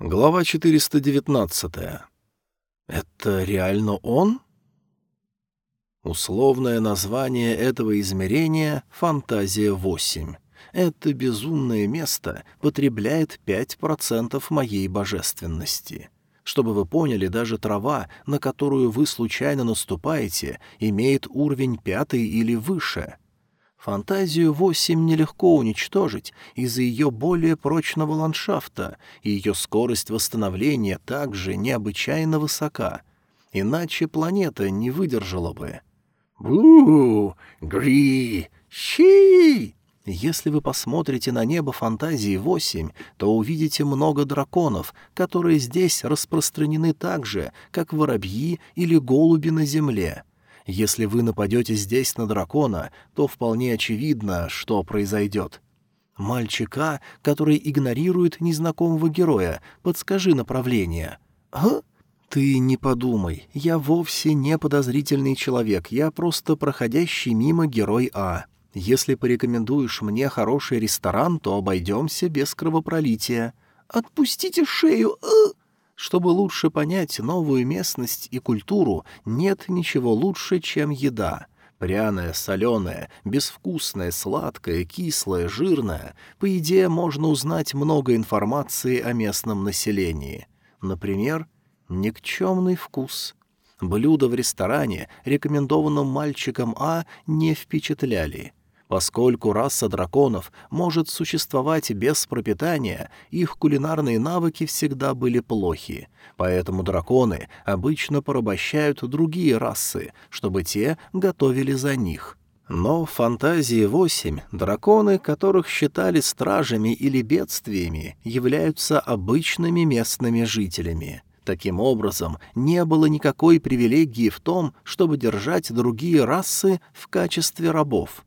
Глава 419. Это реально он? Условное название этого измерения — «Фантазия 8». Это безумное место потребляет 5% моей божественности. Чтобы вы поняли, даже трава, на которую вы случайно наступаете, имеет уровень пятый или выше — Фантазию восемь нелегко уничтожить из-за ее более прочного ландшафта, и ее скорость восстановления также необычайно высока. Иначе планета не выдержала бы. бу Гри! Щи!» Если вы посмотрите на небо фантазии 8, то увидите много драконов, которые здесь распространены так же, как воробьи или голуби на земле. Если вы нападете здесь на дракона, то вполне очевидно, что произойдет. Мальчика, который игнорирует незнакомого героя, подскажи направление. А? Ты не подумай, я вовсе не подозрительный человек, я просто проходящий мимо герой А. Если порекомендуешь мне хороший ресторан, то обойдемся без кровопролития. Отпустите шею, а! Чтобы лучше понять новую местность и культуру, нет ничего лучше, чем еда. Пряная, соленая, безвкусная, сладкая, кислая, жирная. По еде можно узнать много информации о местном населении. Например, никчемный вкус. Блюда в ресторане, рекомендованном мальчикам А, не впечатляли — Поскольку раса драконов может существовать без пропитания, их кулинарные навыки всегда были плохи, поэтому драконы обычно порабощают другие расы, чтобы те готовили за них. Но в фантазии 8 драконы, которых считали стражами или бедствиями, являются обычными местными жителями. Таким образом, не было никакой привилегии в том, чтобы держать другие расы в качестве рабов.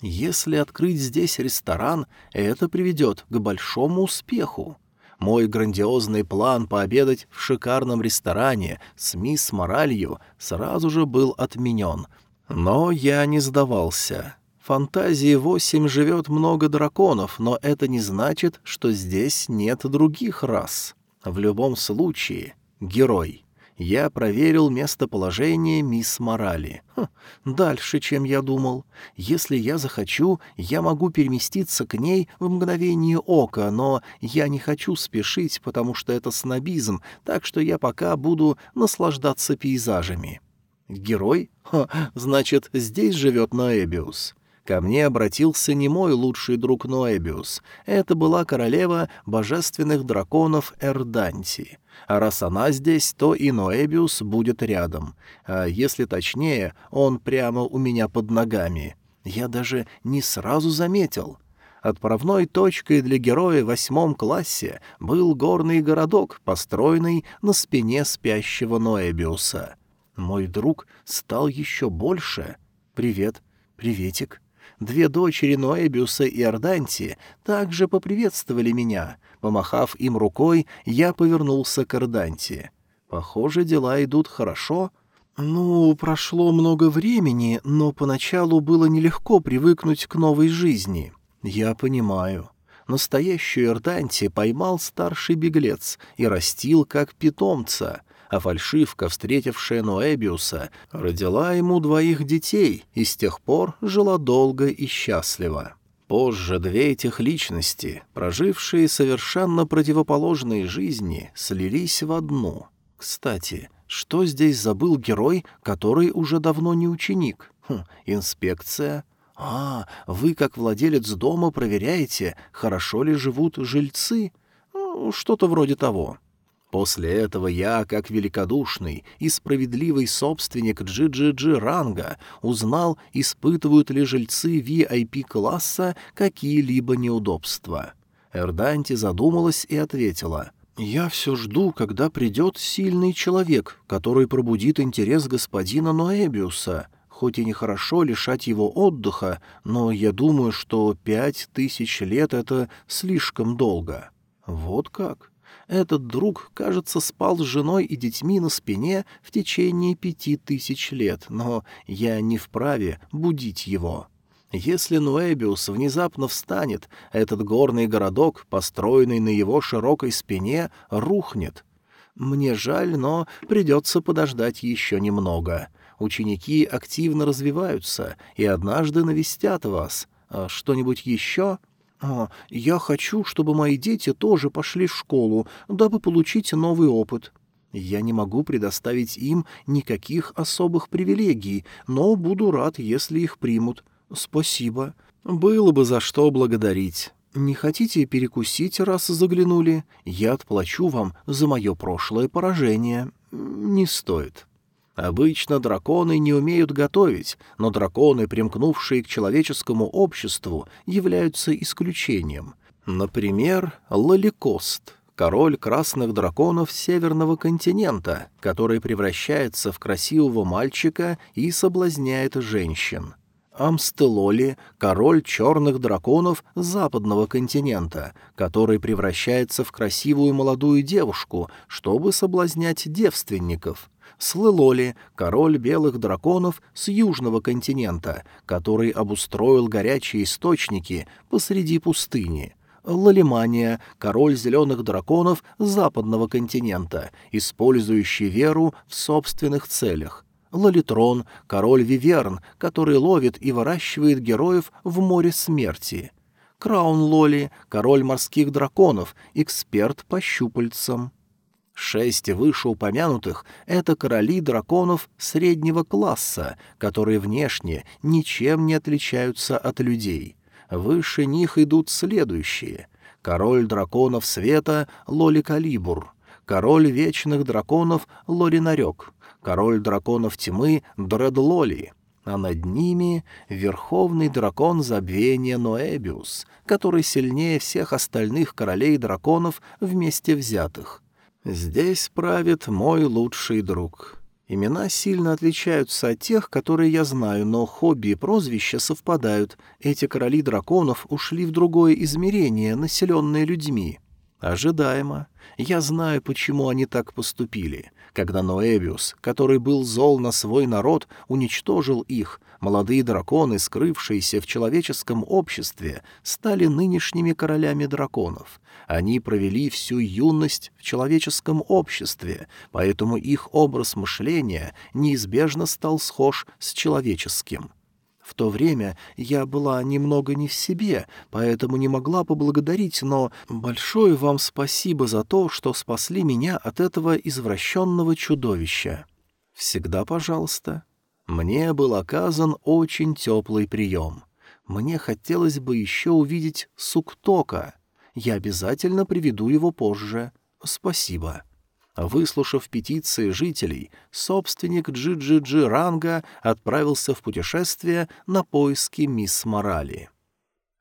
Если открыть здесь ресторан, это приведет к большому успеху. Мой грандиозный план пообедать в шикарном ресторане с мисс Моралью сразу же был отменен. Но я не сдавался. Фантазии 8 живет много драконов, но это не значит, что здесь нет других рас. В любом случае, герой — я проверил местоположение мисс Морали. Хм, дальше, чем я думал. Если я захочу, я могу переместиться к ней в мгновение ока, но я не хочу спешить, потому что это снобизм, так что я пока буду наслаждаться пейзажами. Герой? Ха, значит, здесь живет Ноэбиус. Ко мне обратился не мой лучший друг Ноэбиус. Это была королева божественных драконов Эрданти. А раз она здесь, то и Ноэбиус будет рядом. А если точнее, он прямо у меня под ногами. Я даже не сразу заметил. Отправной точкой для героя в восьмом классе был горный городок, построенный на спине спящего Ноэбиуса. Мой друг стал еще больше. «Привет, приветик». Две дочери Ноэбиуса и Орданти также поприветствовали меня. Помахав им рукой, я повернулся к Орданти. Похоже, дела идут хорошо. Ну, прошло много времени, но поначалу было нелегко привыкнуть к новой жизни. Я понимаю. Настоящую Эрданти поймал старший беглец и растил как питомца а фальшивка, встретившая Ноэбиуса, родила ему двоих детей и с тех пор жила долго и счастливо. Позже две этих личности, прожившие совершенно противоположные жизни, слились в одну. Кстати, что здесь забыл герой, который уже давно не ученик? Хм, инспекция. А, вы, как владелец дома, проверяете, хорошо ли живут жильцы? Ну, что-то вроде того. После этого я, как великодушный и справедливый собственник GGG ранга, узнал, испытывают ли жильцы VIP-класса какие-либо неудобства. Эрданти задумалась и ответила. «Я все жду, когда придет сильный человек, который пробудит интерес господина Ноэбиуса. Хоть и нехорошо лишать его отдыха, но я думаю, что пять тысяч лет — это слишком долго». «Вот как?» Этот друг, кажется, спал с женой и детьми на спине в течение пяти тысяч лет, но я не вправе будить его. Если Нуэбиус внезапно встанет, этот горный городок, построенный на его широкой спине, рухнет. Мне жаль, но придется подождать еще немного. Ученики активно развиваются и однажды навестят вас. А что-нибудь еще? А, я хочу, чтобы мои дети тоже пошли в школу, дабы получить новый опыт. Я не могу предоставить им никаких особых привилегий, но буду рад, если их примут. «Спасибо. Было бы за что благодарить. Не хотите перекусить, раз заглянули? Я отплачу вам за мое прошлое поражение. Не стоит». Обычно драконы не умеют готовить, но драконы, примкнувшие к человеческому обществу, являются исключением. Например, Лаликост, король красных драконов Северного континента, который превращается в красивого мальчика и соблазняет женщин. Амстелоли — король черных драконов западного континента, который превращается в красивую молодую девушку, чтобы соблазнять девственников. Слылоли — король белых драконов с южного континента, который обустроил горячие источники посреди пустыни. Лалимания — король зеленых драконов западного континента, использующий веру в собственных целях. Лолитрон, король Виверн, который ловит и выращивает героев в море смерти. Краун Лоли, король морских драконов, эксперт по щупальцам. Шесть вышеупомянутых — это короли драконов среднего класса, которые внешне ничем не отличаются от людей. Выше них идут следующие. Король драконов света — Лоли Калибур, король вечных драконов — Лоринарек, король драконов тьмы Дредлоли, а над ними — верховный дракон забвения Ноэбиус, который сильнее всех остальных королей драконов вместе взятых. Здесь правит мой лучший друг. Имена сильно отличаются от тех, которые я знаю, но хобби и прозвища совпадают. Эти короли драконов ушли в другое измерение, населенное людьми. Ожидаемо. Я знаю, почему они так поступили. Когда Ноэбиус, который был зол на свой народ, уничтожил их, молодые драконы, скрывшиеся в человеческом обществе, стали нынешними королями драконов. Они провели всю юность в человеческом обществе, поэтому их образ мышления неизбежно стал схож с человеческим. В то время я была немного не в себе, поэтому не могла поблагодарить, но большое вам спасибо за то, что спасли меня от этого извращенного чудовища. Всегда пожалуйста. Мне был оказан очень теплый прием. Мне хотелось бы еще увидеть Суктока. Я обязательно приведу его позже. Спасибо. Выслушав петиции жителей, собственник Джи-Джи-Джи Ранга отправился в путешествие на поиски мисс Морали.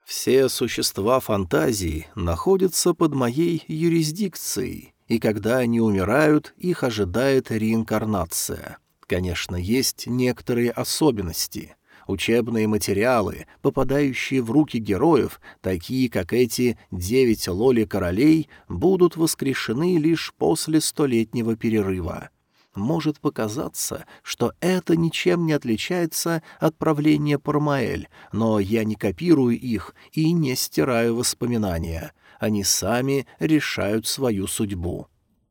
Все существа фантазии находятся под моей юрисдикцией, и когда они умирают, их ожидает реинкарнация. Конечно, есть некоторые особенности — Учебные материалы, попадающие в руки героев, такие как эти «Девять лоли-королей», будут воскрешены лишь после столетнего перерыва. Может показаться, что это ничем не отличается от правления Пармаэль, но я не копирую их и не стираю воспоминания. Они сами решают свою судьбу.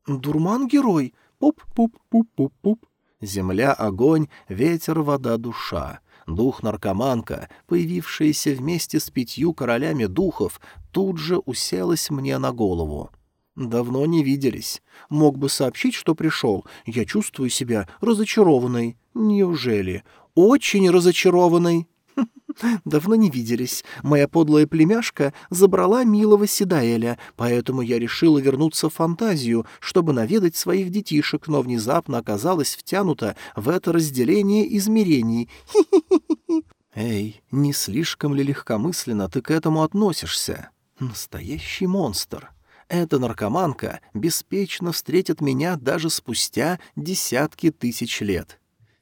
«Дурман-герой! Пуп-пуп-пуп-пуп-пуп!» Земля — огонь, ветер, вода, душа. Дух-наркоманка, появившаяся вместе с пятью королями духов, тут же уселась мне на голову. «Давно не виделись. Мог бы сообщить, что пришел. Я чувствую себя разочарованной». «Неужели? Очень разочарованной?» «Давно не виделись. Моя подлая племяшка забрала милого Седаэля, поэтому я решила вернуться в фантазию, чтобы наведать своих детишек, но внезапно оказалась втянута в это разделение измерений. Эй, не слишком ли легкомысленно ты к этому относишься? Настоящий монстр. Эта наркоманка беспечно встретит меня даже спустя десятки тысяч лет».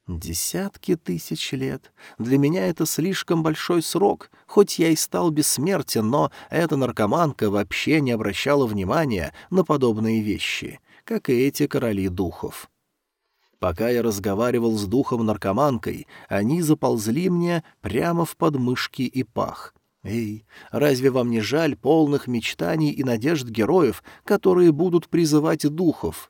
Десятки тысяч лет. Для меня это слишком большой срок. Хоть я и стал бессмертен, но эта наркоманка вообще не обращала внимания на подобные вещи, как и эти короли духов. Пока я разговаривал с духом-наркоманкой, они заползли мне прямо в подмышки и пах. Эй, разве вам не жаль полных мечтаний и надежд героев, которые будут призывать духов?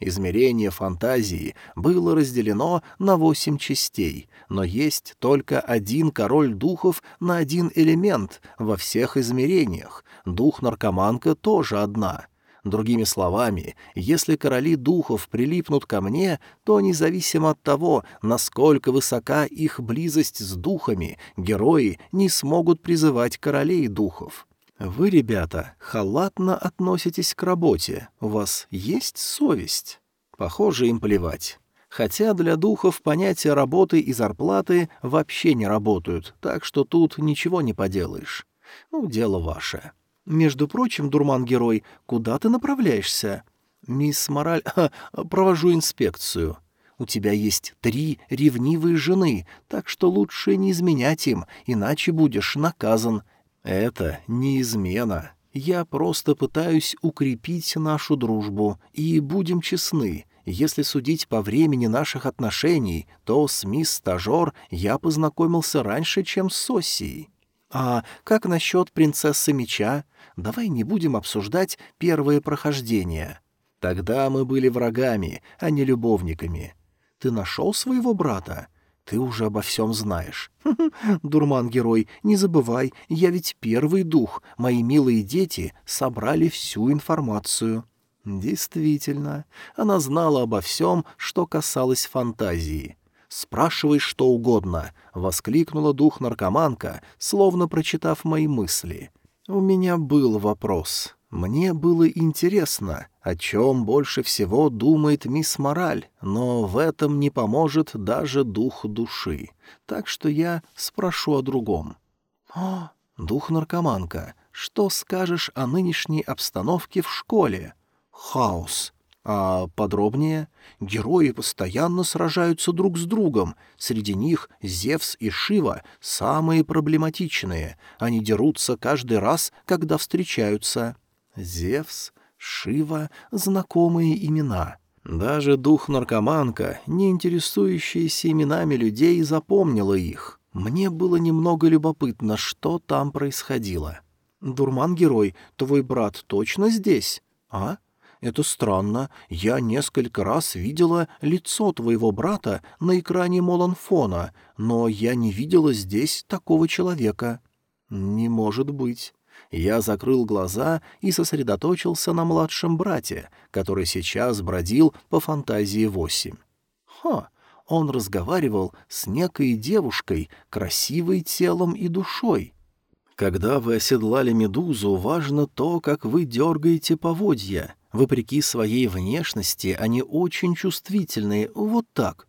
Измерение фантазии было разделено на восемь частей, но есть только один король духов на один элемент во всех измерениях. Дух-наркоманка тоже одна — Другими словами, если короли духов прилипнут ко мне, то независимо от того, насколько высока их близость с духами, герои не смогут призывать королей духов. Вы, ребята, халатно относитесь к работе. У вас есть совесть? Похоже, им плевать. Хотя для духов понятия работы и зарплаты вообще не работают, так что тут ничего не поделаешь. Ну, дело ваше. «Между прочим, дурман-герой, куда ты направляешься?» «Мисс Мораль... провожу инспекцию. У тебя есть три ревнивые жены, так что лучше не изменять им, иначе будешь наказан». «Это не измена. Я просто пытаюсь укрепить нашу дружбу. И будем честны, если судить по времени наших отношений, то с мисс Стажер я познакомился раньше, чем с Соссией». «А как насчет принцессы меча? Давай не будем обсуждать первое прохождение. Тогда мы были врагами, а не любовниками. Ты нашел своего брата? Ты уже обо всем знаешь. Дурман-герой, не забывай, я ведь первый дух. Мои милые дети собрали всю информацию». Действительно, она знала обо всем, что касалось фантазии. «Спрашивай что угодно», — воскликнула дух-наркоманка, словно прочитав мои мысли. «У меня был вопрос. Мне было интересно, о чем больше всего думает мисс Мораль, но в этом не поможет даже дух души. Так что я спрошу о другом». «О, дух-наркоманка, что скажешь о нынешней обстановке в школе?» «Хаос. А подробнее? Герои постоянно сражаются друг с другом. Среди них Зевс и Шива самые проблематичные. Они дерутся каждый раз, когда встречаются. Зевс, Шива — знакомые имена. Даже дух-наркоманка, не интересующаяся именами людей, запомнила их. Мне было немного любопытно, что там происходило. «Дурман-герой, твой брат точно здесь?» «А?» Это странно. Я несколько раз видела лицо твоего брата на экране Моланфона, но я не видела здесь такого человека». «Не может быть». Я закрыл глаза и сосредоточился на младшем брате, который сейчас бродил по фантазии восемь. «Ха!» Он разговаривал с некой девушкой, красивой телом и душой. Когда вы оседлали медузу, важно то, как вы дергаете поводья. Вопреки своей внешности, они очень чувствительные, вот так.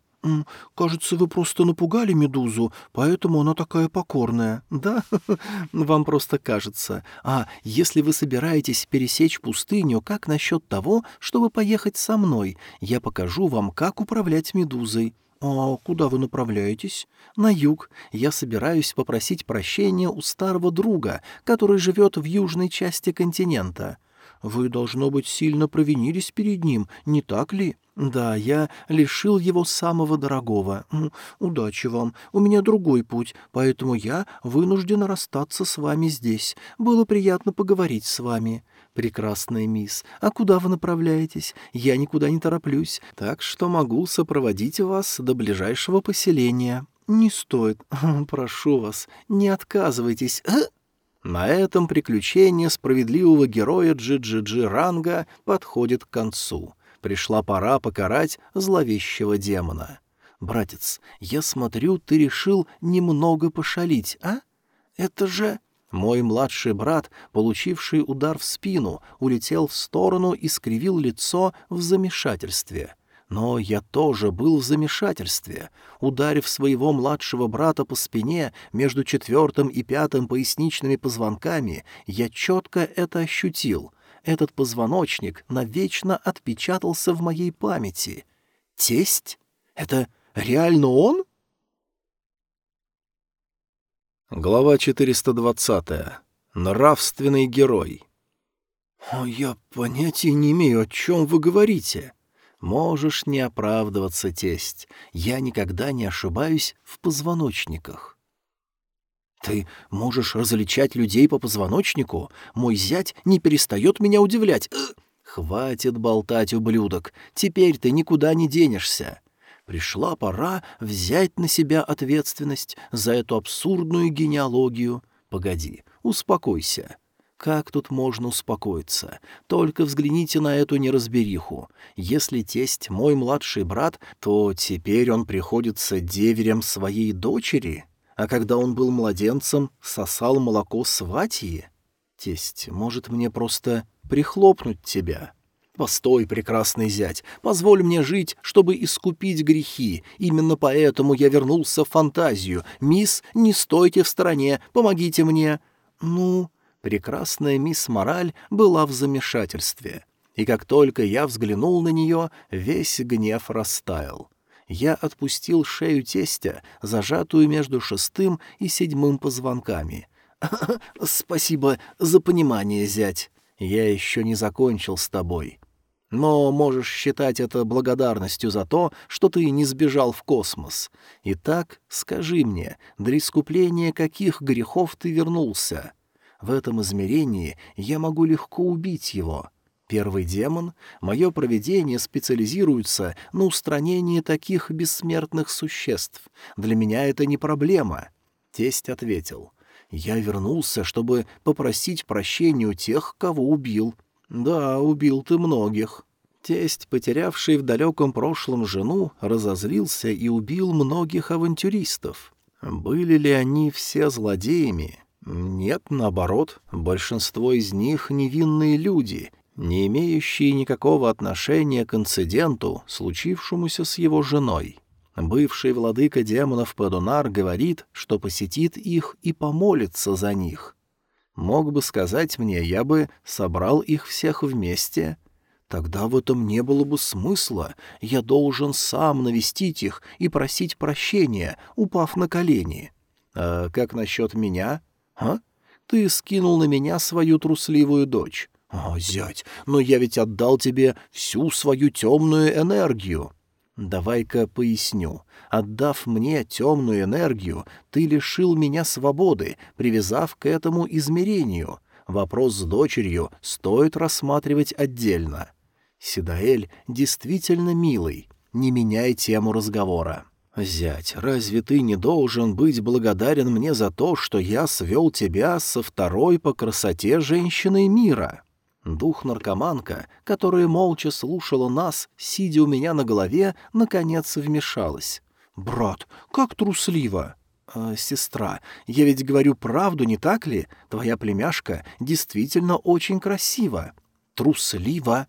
«Кажется, вы просто напугали медузу, поэтому она такая покорная». «Да? Вам просто кажется. А если вы собираетесь пересечь пустыню, как насчет того, чтобы поехать со мной? Я покажу вам, как управлять медузой». «А куда вы направляетесь?» «На юг. Я собираюсь попросить прощения у старого друга, который живет в южной части континента». Вы, должно быть, сильно провинились перед ним, не так ли? Да, я лишил его самого дорогого. Удачи вам. У меня другой путь, поэтому я вынужден расстаться с вами здесь. Было приятно поговорить с вами. Прекрасная мисс, а куда вы направляетесь? Я никуда не тороплюсь, так что могу сопроводить вас до ближайшего поселения. Не стоит. Прошу вас, не отказывайтесь. А? На этом приключение справедливого героя Джи-Джи-Джи Ранга подходит к концу. Пришла пора покарать зловещего демона. «Братец, я смотрю, ты решил немного пошалить, а? Это же...» Мой младший брат, получивший удар в спину, улетел в сторону и скривил лицо в замешательстве. Но я тоже был в замешательстве. Ударив своего младшего брата по спине между четвертым и пятым поясничными позвонками, я четко это ощутил. Этот позвоночник навечно отпечатался в моей памяти. Тесть? Это реально он? Глава 420. Нравственный герой. «О, я понятия не имею, о чем вы говорите». Можешь не оправдываться, тесть. Я никогда не ошибаюсь в позвоночниках. Ты можешь различать людей по позвоночнику? Мой зять не перестает меня удивлять. Э, хватит болтать, ублюдок. Теперь ты никуда не денешься. Пришла пора взять на себя ответственность за эту абсурдную генеалогию. Погоди, успокойся. Как тут можно успокоиться? Только взгляните на эту неразбериху. Если тесть мой младший брат, то теперь он приходится деверем своей дочери, а когда он был младенцем, сосал молоко сватьи? Тесть, может мне просто прихлопнуть тебя?» «Постой, прекрасный зять, позволь мне жить, чтобы искупить грехи. Именно поэтому я вернулся в фантазию. Мисс, не стойте в стороне, помогите мне». «Ну...» прекрасная мисс Мораль была в замешательстве. И как только я взглянул на нее, весь гнев растаял. Я отпустил шею тестя, зажатую между шестым и седьмым позвонками. «Спасибо за понимание, зять. Я еще не закончил с тобой. Но можешь считать это благодарностью за то, что ты не сбежал в космос. Итак, скажи мне, для искупления каких грехов ты вернулся?» В этом измерении я могу легко убить его. Первый демон, мое провидение специализируется на устранении таких бессмертных существ. Для меня это не проблема. Тесть ответил. Я вернулся, чтобы попросить прощения у тех, кого убил. Да, убил ты многих. Тесть, потерявший в далеком прошлом жену, разозлился и убил многих авантюристов. Были ли они все злодеями? Нет, наоборот, большинство из них невинные люди, не имеющие никакого отношения к инциденту, случившемуся с его женой. Бывший владыка демонов Падунар говорит, что посетит их и помолится за них. Мог бы сказать мне, я бы собрал их всех вместе. Тогда в этом не было бы смысла. Я должен сам навестить их и просить прощения, упав на колени. А как насчет меня? «А? Ты скинул на меня свою трусливую дочь. О, зять, но я ведь отдал тебе всю свою темную энергию». «Давай-ка поясню. Отдав мне темную энергию, ты лишил меня свободы, привязав к этому измерению. Вопрос с дочерью стоит рассматривать отдельно. Сидаэль действительно милый. Не меняй тему разговора». «Зять, разве ты не должен быть благодарен мне за то, что я свел тебя со второй по красоте женщиной мира?» Дух-наркоманка, которая молча слушала нас, сидя у меня на голове, наконец вмешалась. «Брат, как трусливо!» э, «Сестра, я ведь говорю правду, не так ли? Твоя племяшка действительно очень красива». «Трусливо!»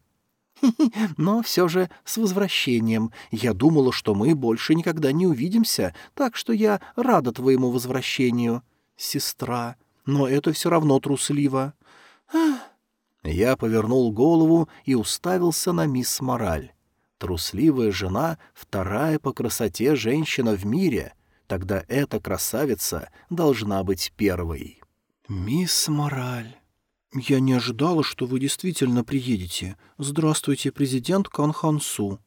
Но все же с возвращением. Я думала, что мы больше никогда не увидимся, так что я рада твоему возвращению. Сестра. Но это все равно трусливо. Я повернул голову и уставился на мисс Мораль. Трусливая жена — вторая по красоте женщина в мире. Тогда эта красавица должна быть первой. «Мисс Мораль...» «Я не ожидала, что вы действительно приедете. Здравствуйте, президент Канхансу».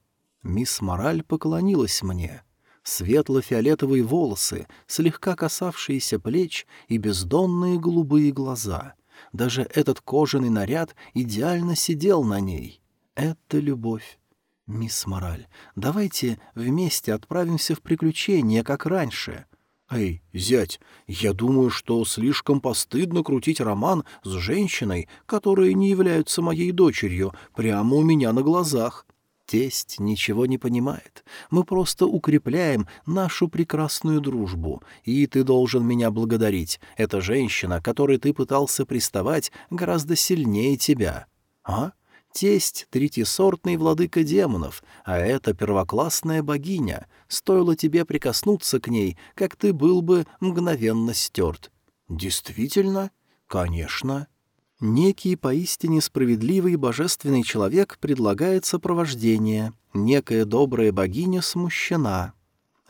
Мисс Мораль поклонилась мне. Светло-фиолетовые волосы, слегка касавшиеся плеч и бездонные голубые глаза. Даже этот кожаный наряд идеально сидел на ней. Это любовь. «Мисс Мораль, давайте вместе отправимся в приключения, как раньше. «Эй, зять, я думаю, что слишком постыдно крутить роман с женщиной, которая не является моей дочерью, прямо у меня на глазах». Тесть ничего не понимает. Мы просто укрепляем нашу прекрасную дружбу, и ты должен меня благодарить. Эта женщина, которой ты пытался приставать, гораздо сильнее тебя. А? Тесть — третьесортный владыка демонов, а это первоклассная богиня. Стоило тебе прикоснуться к ней, как ты был бы мгновенно стерт. Действительно? Конечно. Некий поистине справедливый божественный человек предлагает сопровождение. Некая добрая богиня смущена.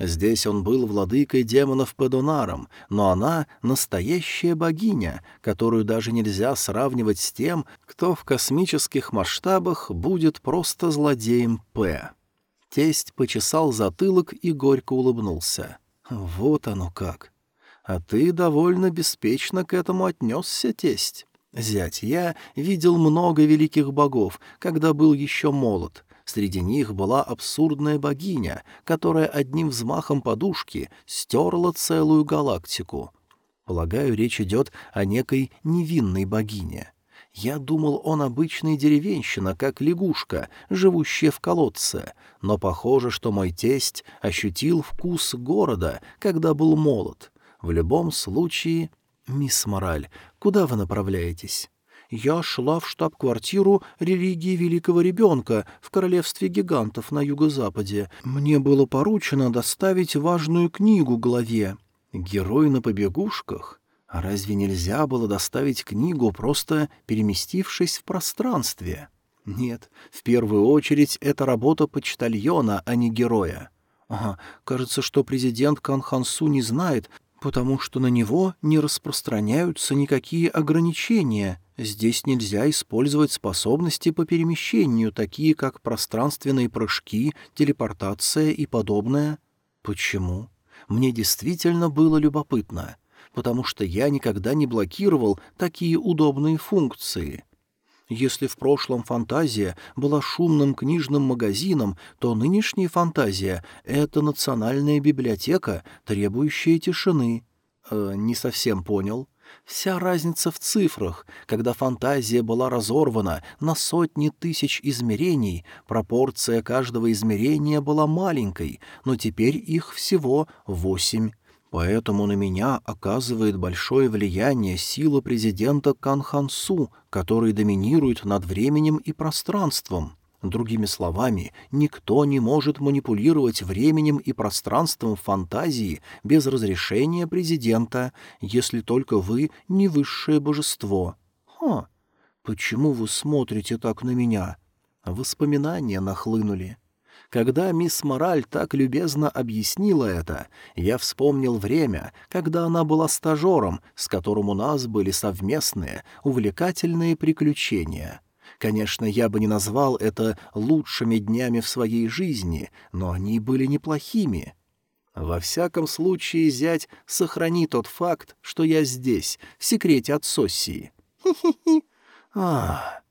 Здесь он был владыкой демонов Падонаром, но она — настоящая богиня, которую даже нельзя сравнивать с тем, кто в космических масштабах будет просто злодеем П. Тесть почесал затылок и горько улыбнулся. «Вот оно как! А ты довольно беспечно к этому отнесся, тесть. Зять, я видел много великих богов, когда был еще молод». Среди них была абсурдная богиня, которая одним взмахом подушки стерла целую галактику. Полагаю, речь идет о некой невинной богине. Я думал, он обычный деревенщина, как лягушка, живущая в колодце, но похоже, что мой тесть ощутил вкус города, когда был молод. В любом случае... Мисс Мораль, куда вы направляетесь? Я шла в штаб-квартиру религии Великого Ребенка в Королевстве Гигантов на юго-западе. Мне было поручено доставить важную книгу главе. Герой на побегушках? А разве нельзя было доставить книгу, просто переместившись в пространстве? Нет, в первую очередь это работа почтальона, а не героя. Ага, кажется, что президент Канхансу не знает, потому что на него не распространяются никакие ограничения. Здесь нельзя использовать способности по перемещению, такие как пространственные прыжки, телепортация и подобное. Почему? Мне действительно было любопытно потому что я никогда не блокировал такие удобные функции. Если в прошлом фантазия была шумным книжным магазином, то нынешняя фантазия — это национальная библиотека, требующая тишины. Э, не совсем понял. Вся разница в цифрах. Когда фантазия была разорвана на сотни тысяч измерений, пропорция каждого измерения была маленькой, но теперь их всего восемь. Поэтому на меня оказывает большое влияние сила президента Канхансу, который доминирует над временем и пространством. Другими словами, никто не может манипулировать временем и пространством фантазии без разрешения президента, если только вы не высшее божество. Ха, почему вы смотрите так на меня? Воспоминания нахлынули. Когда мисс Мораль так любезно объяснила это, я вспомнил время, когда она была стажером, с которым у нас были совместные, увлекательные приключения. Конечно, я бы не назвал это лучшими днями в своей жизни, но они были неплохими. Во всяком случае, зять, сохрани тот факт, что я здесь, в секрете от Соссии. Хи-хи-хи. Ах...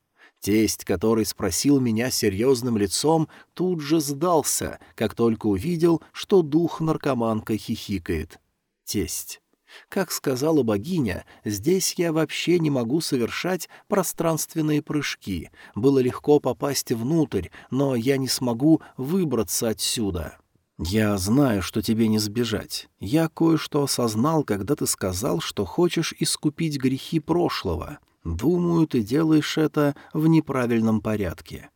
Тесть, который спросил меня серьезным лицом, тут же сдался, как только увидел, что дух наркоманка хихикает. Тесть. Как сказала богиня, здесь я вообще не могу совершать пространственные прыжки. Было легко попасть внутрь, но я не смогу выбраться отсюда. Я знаю, что тебе не сбежать. Я кое-что осознал, когда ты сказал, что хочешь искупить грехи прошлого. Думаю, ты делаешь это в неправильном порядке.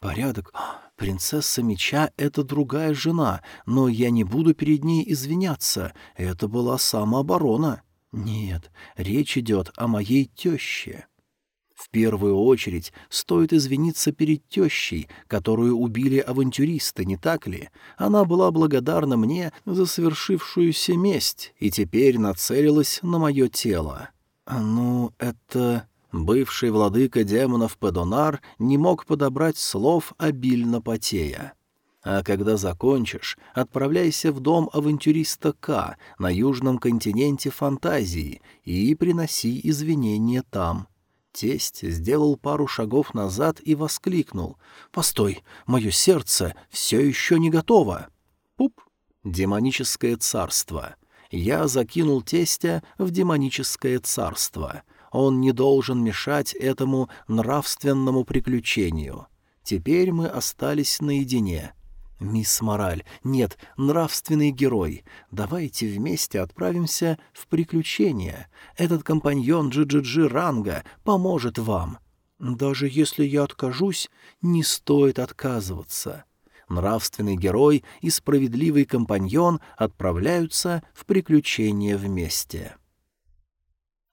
Порядок? Принцесса меча — это другая жена, но я не буду перед ней извиняться. Это была самооборона. Нет, речь идет о моей теще. В первую очередь стоит извиниться перед тещей, которую убили авантюристы, не так ли? Она была благодарна мне за совершившуюся месть и теперь нацелилась на мое тело. Ну, это... Бывший владыка демонов Педонар не мог подобрать слов, обильно потея. А когда закончишь, отправляйся в дом авантюриста К на южном континенте фантазии и приноси извинения там. Тесть сделал пару шагов назад и воскликнул. «Постой, мое сердце все еще не готово!» Пуп! Демоническое царство. Я закинул тестя в демоническое царство — он не должен мешать этому нравственному приключению. Теперь мы остались наедине. «Мисс Мораль, нет, нравственный герой, давайте вместе отправимся в приключения. Этот компаньон Джи-Джи-Джи Ранга поможет вам. Даже если я откажусь, не стоит отказываться». Нравственный герой и справедливый компаньон отправляются в приключения вместе.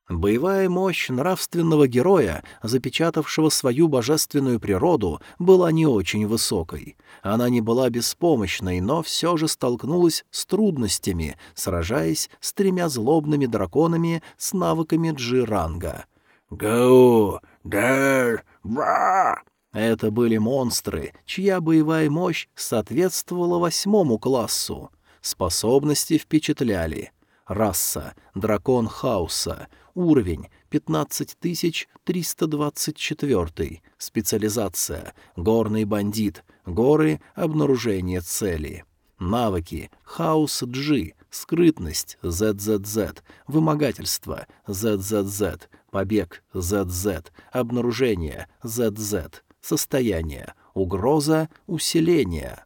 Боевая мощь нравственного героя, запечатавшего свою божественную природу, была не очень высокой. Она не была беспомощной, но все же столкнулась с трудностями, сражаясь с тремя злобными драконами с навыками Джи-ранга. «Гау! Дэр! Бра!» Это были монстры, чья боевая мощь соответствовала восьмому классу. Способности впечатляли. Раса — дракон хаоса. Уровень — 15324. Специализация — горный бандит. Горы — обнаружение цели. Навыки — хаос G, скрытность — ZZZ, вымогательство — ZZZ, побег — ZZ, обнаружение — ZZ, состояние, угроза, усиление.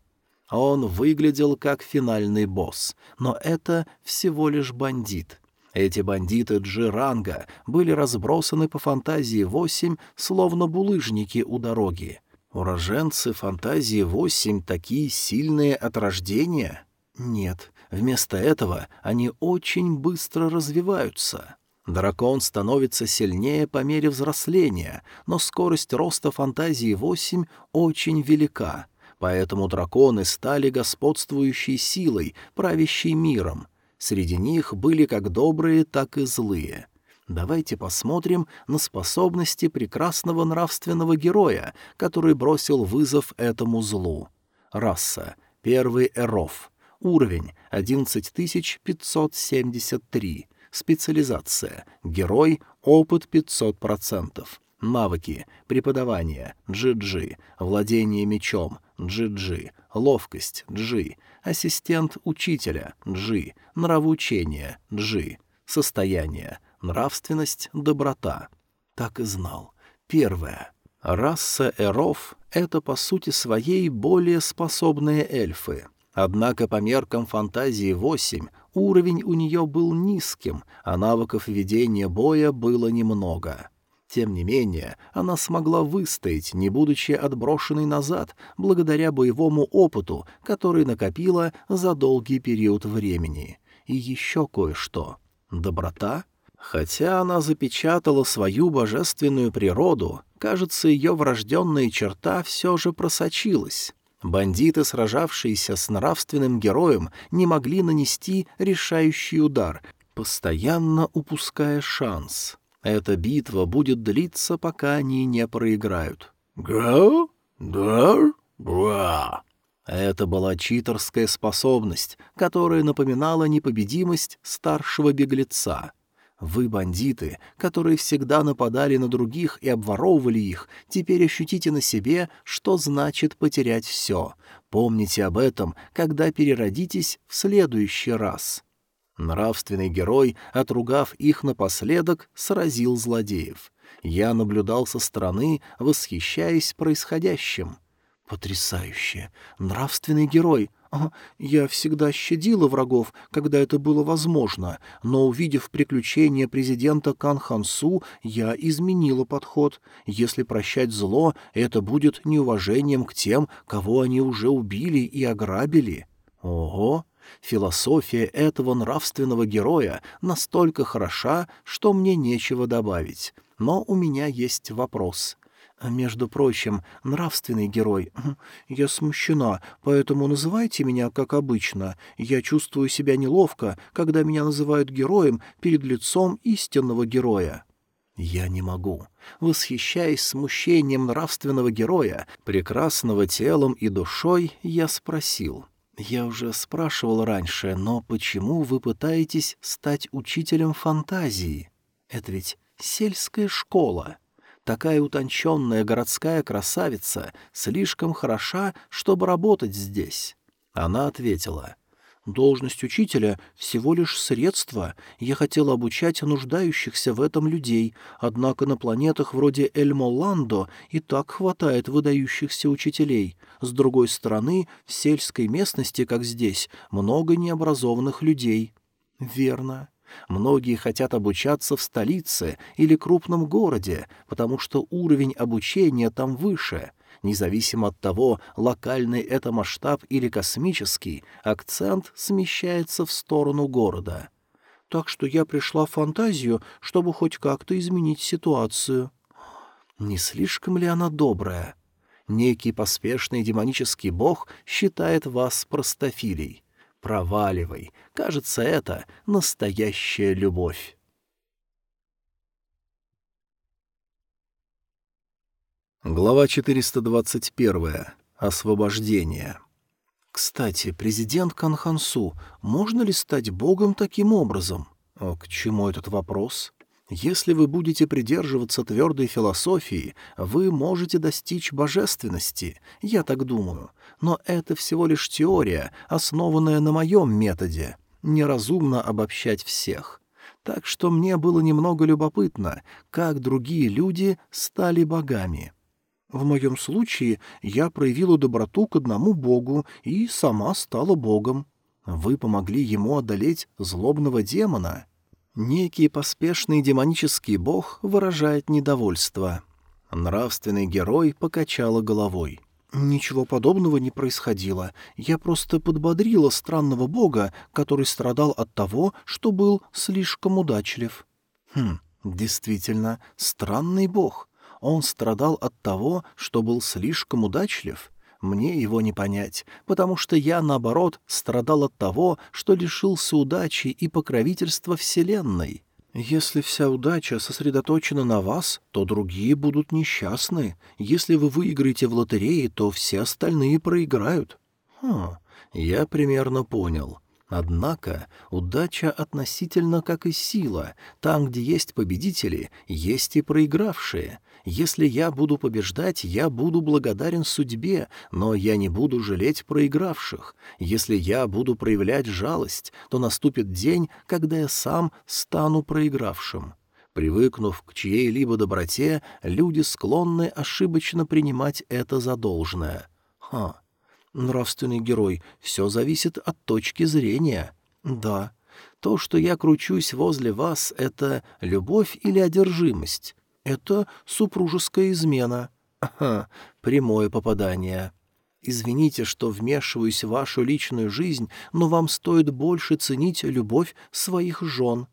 Он выглядел как финальный босс, но это всего лишь бандит. Эти бандиты Джиранга были разбросаны по фантазии 8, словно булыжники у дороги. Уроженцы фантазии 8 такие сильные от рождения? Нет, вместо этого они очень быстро развиваются. Дракон становится сильнее по мере взросления, но скорость роста фантазии 8 очень велика, поэтому драконы стали господствующей силой, правящей миром. Среди них были как добрые, так и злые. Давайте посмотрим на способности прекрасного нравственного героя, который бросил вызов этому злу. Раса. Первый Эров. Уровень 11573. Специализация. Герой. Опыт 500%. Навыки. Преподавание. GG. Владение мечом. GG. Ловкость. G. Ассистент учителя. G. Нравоучение. G. Состояние. Нравственность. Доброта. Так и знал. Первое. Раса эров — это, по сути своей, более способные эльфы. Однако по меркам фантазии 8 уровень у нее был низким, а навыков ведения боя было немного. Тем не менее, она смогла выстоять, не будучи отброшенной назад, благодаря боевому опыту, который накопила за долгий период времени. И еще кое-что. Доброта? Хотя она запечатала свою божественную природу, кажется, ее врожденная черта все же просочилась. Бандиты, сражавшиеся с нравственным героем, не могли нанести решающий удар, постоянно упуская шанс. Эта битва будет длиться, пока они не проиграют. «Га? Да? Бра!» Это была читерская способность, которая напоминала непобедимость старшего беглеца — вы, бандиты, которые всегда нападали на других и обворовывали их, теперь ощутите на себе, что значит потерять все. Помните об этом, когда переродитесь в следующий раз. Нравственный герой, отругав их напоследок, сразил злодеев. Я наблюдал со стороны, восхищаясь происходящим. Потрясающе! Нравственный герой! Я всегда щадила врагов, когда это было возможно, но, увидев приключения президента Кан Хансу, я изменила подход. Если прощать зло, это будет неуважением к тем, кого они уже убили и ограбили. Ого! Философия этого нравственного героя настолько хороша, что мне нечего добавить. Но у меня есть вопрос. Между прочим, нравственный герой. Я смущена, поэтому называйте меня как обычно. Я чувствую себя неловко, когда меня называют героем перед лицом истинного героя. Я не могу. Восхищаясь смущением нравственного героя, прекрасного телом и душой, я спросил. Я уже спрашивал раньше, но почему вы пытаетесь стать учителем фантазии? Это ведь сельская школа. Такая утонченная городская красавица слишком хороша, чтобы работать здесь. Она ответила. «Должность учителя — всего лишь средство. Я хотела обучать нуждающихся в этом людей, однако на планетах вроде Эльмоландо и так хватает выдающихся учителей. С другой стороны, в сельской местности, как здесь, много необразованных людей». «Верно. Многие хотят обучаться в столице или крупном городе, потому что уровень обучения там выше. Независимо от того, локальный это масштаб или космический, акцент смещается в сторону города. так что я пришла в фантазию, чтобы хоть как-то изменить ситуацию». Не слишком ли она добрая? Некий поспешный демонический бог считает вас простофилей. Проваливай. Кажется, это настоящая любовь. Глава 421. Освобождение. Кстати, президент Канхансу, можно ли стать богом таким образом? О, к чему этот вопрос? Если вы будете придерживаться твердой философии, вы можете достичь божественности, я так думаю. Но это всего лишь теория, основанная на моем методе. Неразумно обобщать всех. Так что мне было немного любопытно, как другие люди стали богами. В моем случае я проявила доброту к одному богу и сама стала богом. Вы помогли ему одолеть злобного демона. Некий поспешный демонический бог выражает недовольство. Нравственный герой покачала головой. «Ничего подобного не происходило. Я просто подбодрила странного бога, который страдал от того, что был слишком удачлив». «Хм, действительно, странный бог. Он страдал от того, что был слишком удачлив. Мне его не понять, потому что я, наоборот, страдал от того, что лишился удачи и покровительства Вселенной. Если вся удача сосредоточена на вас, то другие будут несчастны. Если вы выиграете в лотерее, то все остальные проиграют. Хм, я примерно понял. Однако удача относительно как и сила. Там, где есть победители, есть и проигравшие. Если я буду побеждать, я буду благодарен судьбе, но я не буду жалеть проигравших. Если я буду проявлять жалость, то наступит день, когда я сам стану проигравшим. Привыкнув к чьей-либо доброте, люди склонны ошибочно принимать это за должное. Ха. Нравственный герой, все зависит от точки зрения. Да. То, что я кручусь возле вас, это любовь или одержимость? Это супружеская измена. Ага, прямое попадание. Извините, что вмешиваюсь в вашу личную жизнь, но вам стоит больше ценить любовь своих жен.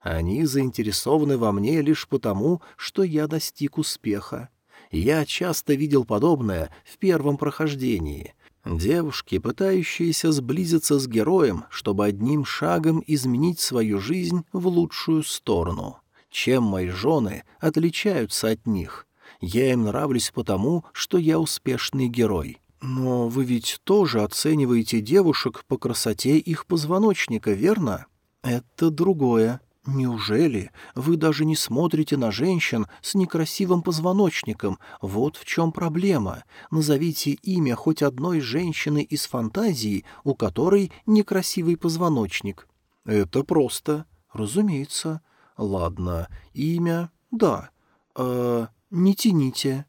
Они заинтересованы во мне лишь потому, что я достиг успеха. Я часто видел подобное в первом прохождении. Девушки, пытающиеся сблизиться с героем, чтобы одним шагом изменить свою жизнь в лучшую сторону. Чем мои жены отличаются от них? Я им нравлюсь потому, что я успешный герой. Но вы ведь тоже оцениваете девушек по красоте их позвоночника, верно? Это другое. Неужели вы даже не смотрите на женщин с некрасивым позвоночником? Вот в чем проблема. Назовите имя хоть одной женщины из фантазии, у которой некрасивый позвоночник. Это просто. Разумеется. Ладно, имя? Да. Э, не тяните.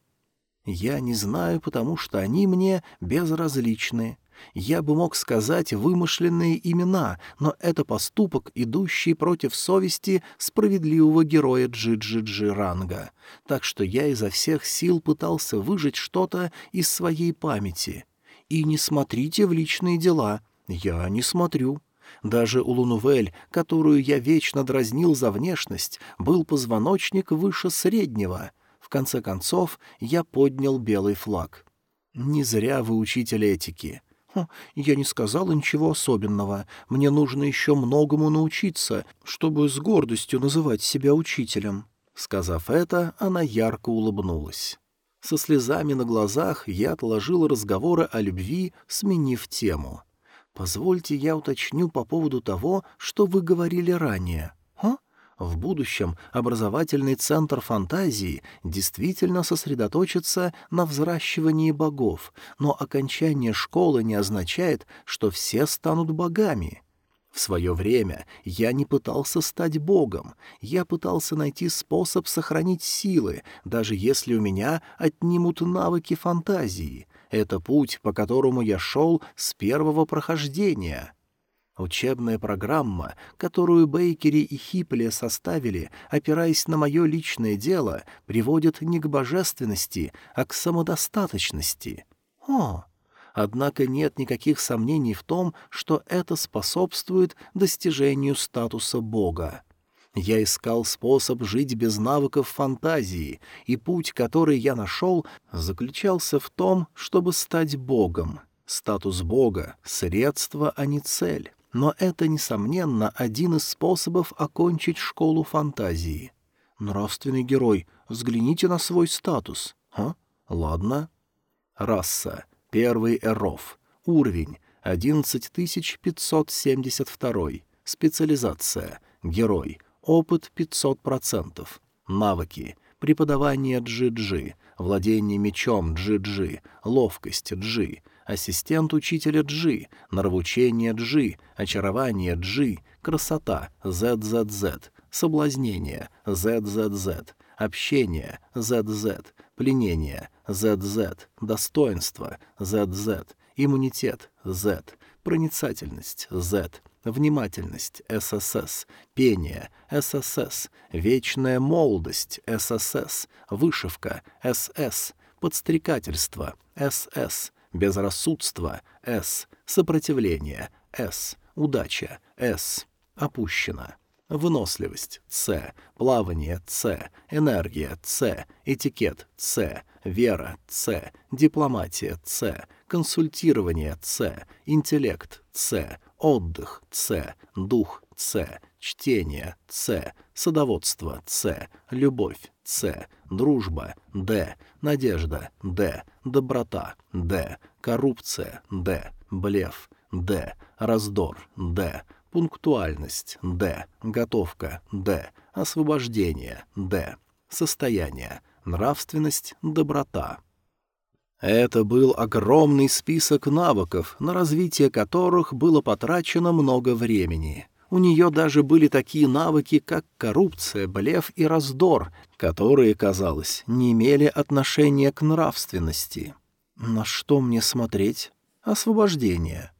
Я не знаю, потому что они мне безразличны. Я бы мог сказать вымышленные имена, но это поступок, идущий против совести справедливого героя Джи-Джи-Джи ранга. Так что я изо всех сил пытался выжать что-то из своей памяти. И не смотрите в личные дела. Я не смотрю. Даже у Лунувель, которую я вечно дразнил за внешность, был позвоночник выше среднего. В конце концов, я поднял белый флаг. Не зря вы учитель этики. Хм, я не сказала ничего особенного. Мне нужно еще многому научиться, чтобы с гордостью называть себя учителем. Сказав это, она ярко улыбнулась. Со слезами на глазах я отложил разговоры о любви, сменив тему — «Позвольте я уточню по поводу того, что вы говорили ранее. А? В будущем образовательный центр фантазии действительно сосредоточится на взращивании богов, но окончание школы не означает, что все станут богами». В свое время я не пытался стать богом, я пытался найти способ сохранить силы, даже если у меня отнимут навыки фантазии. Это путь, по которому я шел с первого прохождения. Учебная программа, которую Бейкери и Хипли составили, опираясь на мое личное дело, приводит не к божественности, а к самодостаточности. О, Однако нет никаких сомнений в том, что это способствует достижению статуса бога. Я искал способ жить без навыков фантазии, и путь, который я нашел, заключался в том, чтобы стать богом. Статус бога — средство, а не цель. Но это, несомненно, один из способов окончить школу фантазии. Нравственный герой, взгляните на свой статус. А? Ладно. Раса. Первый Эров. Уровень. 11572. Специализация. Герой. Опыт 500%. Навыки. Преподавание джи-джи. Владение мечом джи-джи. Ловкость джи. Ассистент учителя джи. Нравоучение джи. Очарование джи. Красота ZZZ. Соблазнение ZZZ. Общение ZZ. Пленение ZZ. Достоинство ZZ. Иммунитет Z. Проницательность Z внимательность, ССС, пение, ССС, вечная молодость, ССС, вышивка, СС, подстрекательство, СС, безрассудство, С, сопротивление, С, удача, С, опущено. Выносливость — С, плавание — С, энергия — С, этикет — С, вера — С, дипломатия — С, консультирование — С, интеллект — С, отдых — С, дух — С, чтение — С, садоводство — С, любовь — С, дружба — Д, надежда — Д, доброта — Д, коррупция — Д, блеф — Д, раздор — Д, пунктуальность — Д, готовка — Д, освобождение — Д, состояние, нравственность, доброта — это был огромный список навыков, на развитие которых было потрачено много времени. У нее даже были такие навыки, как коррупция, блеф и раздор, которые, казалось, не имели отношения к нравственности. На что мне смотреть? Освобождение.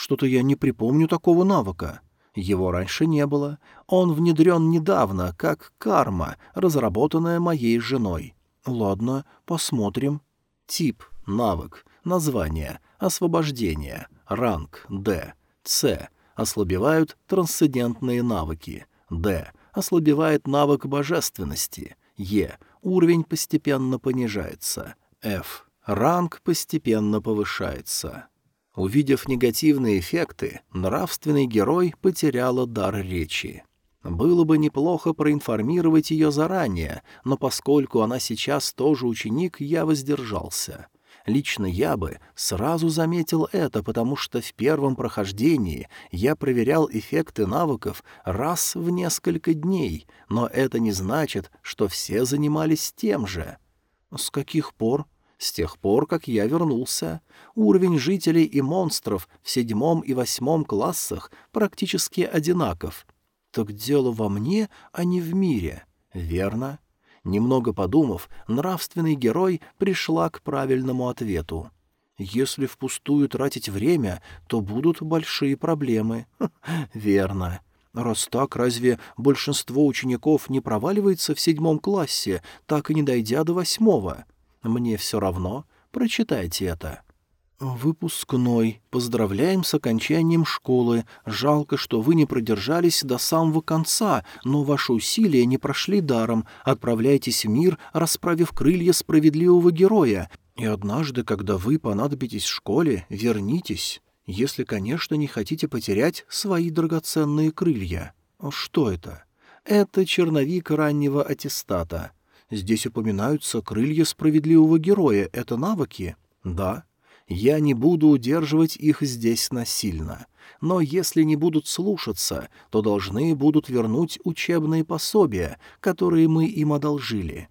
Что-то я не припомню такого навыка. Его раньше не было. Он внедрен недавно, как карма, разработанная моей женой. Ладно, посмотрим. Тип — навык. Название — освобождение. Ранг — Д. С. Ослабевают трансцендентные навыки. Д. Ослабевает навык божественности. Е. Уровень постепенно понижается. Ф. Ранг постепенно повышается. Увидев негативные эффекты, нравственный герой потеряла дар речи. Было бы неплохо проинформировать ее заранее, но поскольку она сейчас тоже ученик, я воздержался. Лично я бы сразу заметил это, потому что в первом прохождении я проверял эффекты навыков раз в несколько дней, но это не значит, что все занимались тем же. С каких пор? С тех пор, как я вернулся. Уровень жителей и монстров в седьмом и восьмом классах практически одинаков — так дело во мне, а не в мире. Верно? Немного подумав, нравственный герой пришла к правильному ответу. Если впустую тратить время, то будут большие проблемы. Верно. Раз так, разве большинство учеников не проваливается в седьмом классе, так и не дойдя до восьмого? Мне все равно. Прочитайте это. «Выпускной. Поздравляем с окончанием школы. Жалко, что вы не продержались до самого конца, но ваши усилия не прошли даром. Отправляйтесь в мир, расправив крылья справедливого героя. И однажды, когда вы понадобитесь в школе, вернитесь. Если, конечно, не хотите потерять свои драгоценные крылья. Что это? Это черновик раннего аттестата. Здесь упоминаются крылья справедливого героя. Это навыки? Да. Я не буду удерживать их здесь насильно. Но если не будут слушаться, то должны будут вернуть учебные пособия, которые мы им одолжили.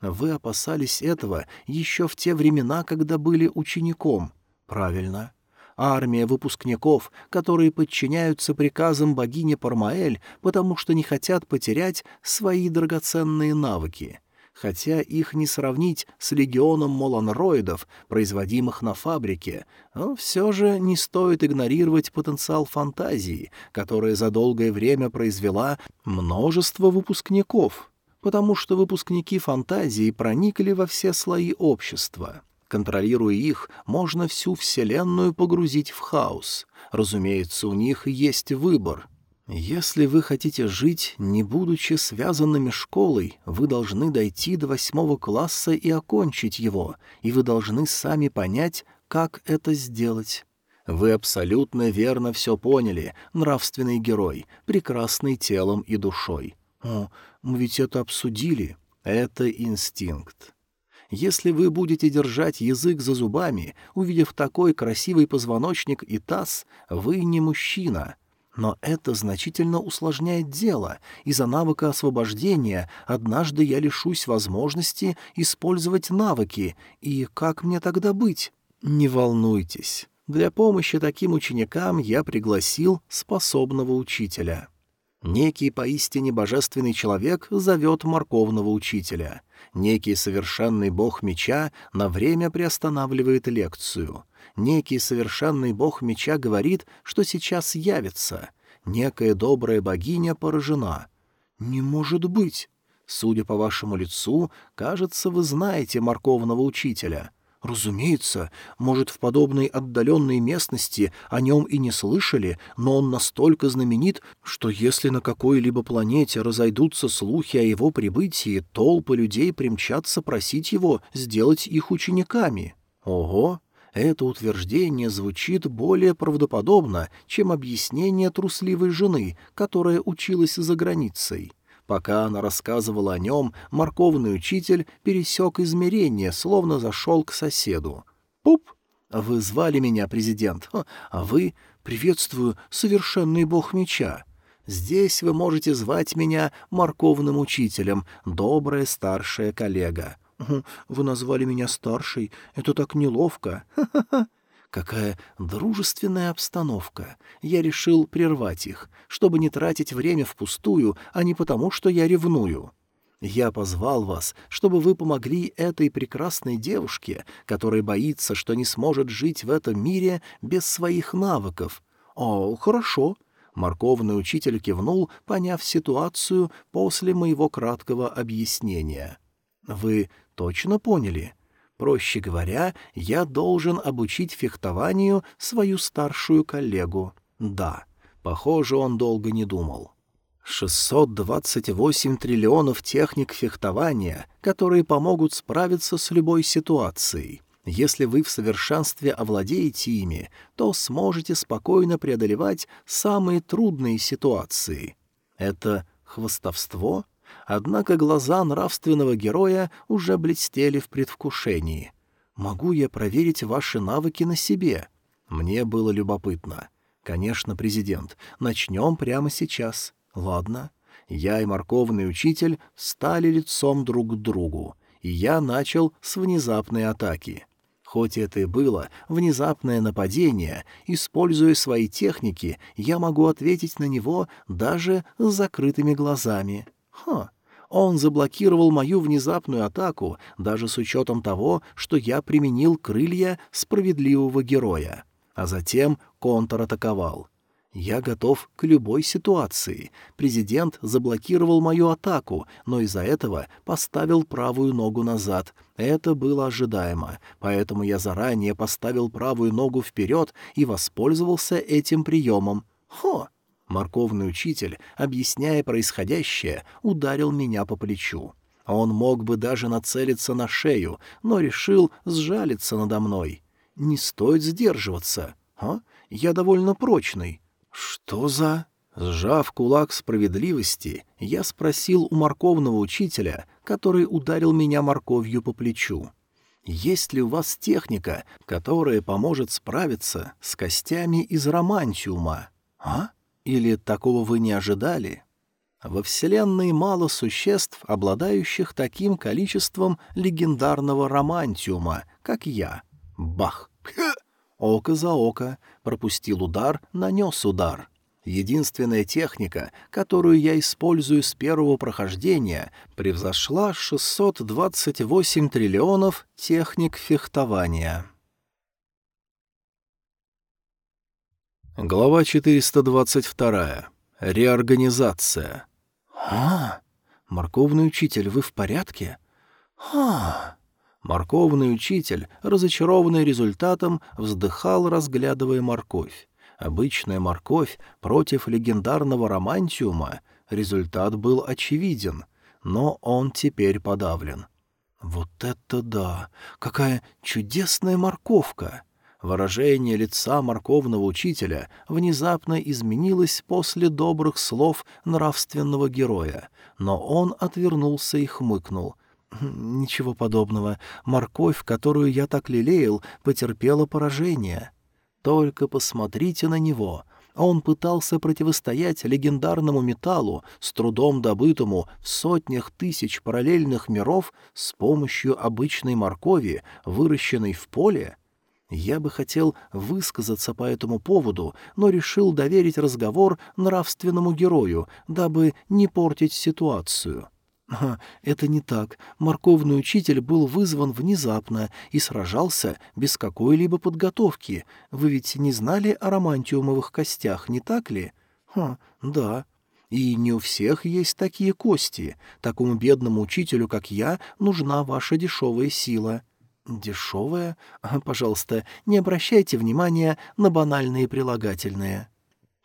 Вы опасались этого еще в те времена, когда были учеником. Правильно. Армия выпускников, которые подчиняются приказам богини Пармаэль, потому что не хотят потерять свои драгоценные навыки — хотя их не сравнить с легионом моланроидов, производимых на фабрике, но все же не стоит игнорировать потенциал фантазии, которая за долгое время произвела множество выпускников, потому что выпускники фантазии проникли во все слои общества. Контролируя их, можно всю Вселенную погрузить в хаос. Разумеется, у них есть выбор. Если вы хотите жить, не будучи связанными школой, вы должны дойти до восьмого класса и окончить его, и вы должны сами понять, как это сделать. Вы абсолютно верно все поняли, нравственный герой, прекрасный телом и душой. О, мы ведь это обсудили. Это инстинкт. Если вы будете держать язык за зубами, увидев такой красивый позвоночник и таз, вы не мужчина. Но это значительно усложняет дело. Из-за навыка освобождения однажды я лишусь возможности использовать навыки. И как мне тогда быть? Не волнуйтесь. Для помощи таким ученикам я пригласил способного учителя. Некий поистине божественный человек зовет морковного учителя. Некий совершенный бог меча на время приостанавливает лекцию. Некий совершенный бог меча говорит, что сейчас явится. Некая добрая богиня поражена. «Не может быть!» Судя по вашему лицу, кажется, вы знаете морковного учителя. Разумеется, может, в подобной отдаленной местности о нем и не слышали, но он настолько знаменит, что если на какой-либо планете разойдутся слухи о его прибытии, толпы людей примчатся просить его сделать их учениками. Ого! Это утверждение звучит более правдоподобно, чем объяснение трусливой жены, которая училась за границей. Пока она рассказывала о нем, морковный учитель пересек измерение, словно зашел к соседу. «Пуп! Вы звали меня, президент, а вы... Приветствую, совершенный бог меча. Здесь вы можете звать меня морковным учителем, добрая старшая коллега». «Вы назвали меня старшей. Это так неловко. Ха-ха-ха!» Какая дружественная обстановка. Я решил прервать их, чтобы не тратить время впустую, а не потому, что я ревную. Я позвал вас, чтобы вы помогли этой прекрасной девушке, которая боится, что не сможет жить в этом мире без своих навыков. О, хорошо. Морковный учитель кивнул, поняв ситуацию после моего краткого объяснения. Вы точно поняли? Проще говоря, я должен обучить фехтованию свою старшую коллегу. Да, похоже, он долго не думал. 628 триллионов техник фехтования, которые помогут справиться с любой ситуацией. Если вы в совершенстве овладеете ими, то сможете спокойно преодолевать самые трудные ситуации. Это хвостовство — Однако глаза нравственного героя уже блестели в предвкушении. «Могу я проверить ваши навыки на себе?» Мне было любопытно. «Конечно, президент. Начнем прямо сейчас. Ладно». Я и морковный учитель стали лицом друг к другу, и я начал с внезапной атаки. Хоть это и было внезапное нападение, используя свои техники, я могу ответить на него даже с закрытыми глазами. Ха, он заблокировал мою внезапную атаку, даже с учетом того, что я применил крылья справедливого героя, а затем контратаковал. Я готов к любой ситуации. Президент заблокировал мою атаку, но из-за этого поставил правую ногу назад. Это было ожидаемо, поэтому я заранее поставил правую ногу вперед и воспользовался этим приемом. Хо! Морковный учитель, объясняя происходящее, ударил меня по плечу. Он мог бы даже нацелиться на шею, но решил сжалиться надо мной. Не стоит сдерживаться. А? Я довольно прочный. Что за... Сжав кулак справедливости, я спросил у морковного учителя, который ударил меня морковью по плечу. «Есть ли у вас техника, которая поможет справиться с костями из романтиума?» «А?» Или такого вы не ожидали? Во Вселенной мало существ, обладающих таким количеством легендарного романтиума, как я. Бах! Око за око. Пропустил удар, нанес удар. Единственная техника, которую я использую с первого прохождения, превзошла 628 триллионов техник фехтования. Глава 422. Реорганизация. «А, морковный учитель, вы в порядке?» «А, Морковный учитель, разочарованный результатом, вздыхал, разглядывая морковь. Обычная морковь против легендарного романтиума. Результат был очевиден, но он теперь подавлен. «Вот это да! Какая чудесная морковка!» Выражение лица морковного учителя внезапно изменилось после добрых слов нравственного героя, но он отвернулся и хмыкнул. «Ничего подобного. Морковь, которую я так лелеял, потерпела поражение. Только посмотрите на него. Он пытался противостоять легендарному металлу, с трудом добытому в сотнях тысяч параллельных миров с помощью обычной моркови, выращенной в поле?» Я бы хотел высказаться по этому поводу, но решил доверить разговор нравственному герою, дабы не портить ситуацию. Это не так. Морковный учитель был вызван внезапно и сражался без какой-либо подготовки. Вы ведь не знали о романтиумовых костях, не так ли? Ха, да. И не у всех есть такие кости. Такому бедному учителю, как я, нужна ваша дешевая сила. Дешевая? Пожалуйста, не обращайте внимания на банальные прилагательные.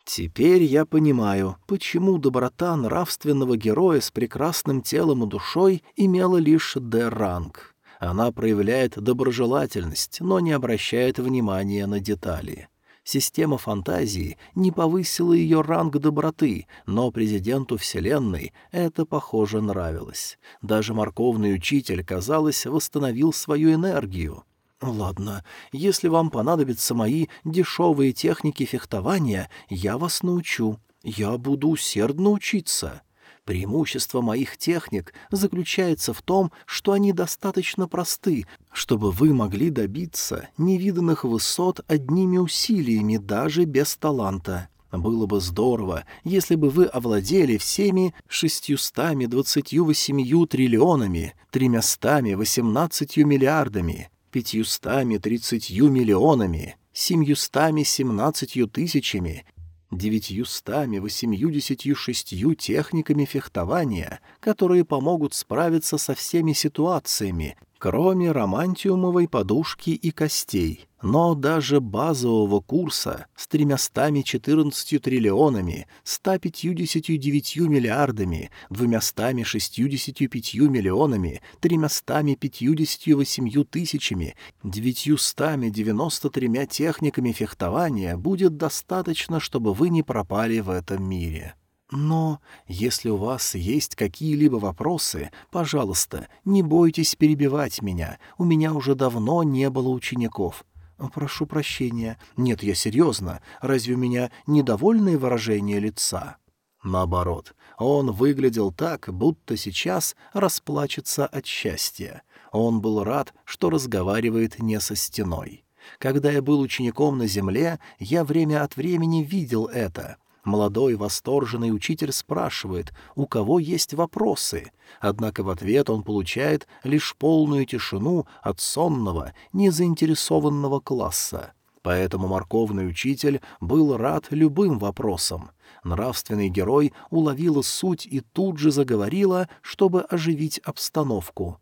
Теперь я понимаю, почему доброта нравственного героя с прекрасным телом и душой имела лишь Д-ранг. Она проявляет доброжелательность, но не обращает внимания на детали. Система фантазии не повысила ее ранг доброты, но президенту Вселенной это, похоже, нравилось. Даже морковный учитель, казалось, восстановил свою энергию. «Ладно, если вам понадобятся мои дешевые техники фехтования, я вас научу. Я буду усердно учиться». Преимущество моих техник заключается в том, что они достаточно просты, чтобы вы могли добиться невиданных высот одними усилиями даже без таланта. Было бы здорово, если бы вы овладели всеми шестьюстами двадцатью восемью триллионами, тремястами восемнадцатью миллиардами, пятьюстами тридцатью миллионами, семьюстами семнадцатью тысячами девятьюстами восемьюдесятью шестью техниками фехтования, которые помогут справиться со всеми ситуациями, кроме романтиумовой подушки и костей. Но даже базового курса с тремястами четырнадцатью триллионами, ста пятьюдесятью девятью миллиардами, двумястами шестьюдесятью пятью миллионами, тремястами пятьюдесятью восемью тысячами, девятьюстами девяносто тремя техниками фехтования будет достаточно, чтобы вы не пропали в этом мире. Но если у вас есть какие-либо вопросы, пожалуйста, не бойтесь перебивать меня. У меня уже давно не было учеников. Прошу прощения. Нет, я серьезно. Разве у меня недовольное выражение лица? Наоборот, он выглядел так, будто сейчас расплачется от счастья. Он был рад, что разговаривает не со стеной. Когда я был учеником на земле, я время от времени видел это — Молодой восторженный учитель спрашивает, у кого есть вопросы, однако в ответ он получает лишь полную тишину от сонного, незаинтересованного класса. Поэтому морковный учитель был рад любым вопросам. Нравственный герой уловила суть и тут же заговорила, чтобы оживить обстановку.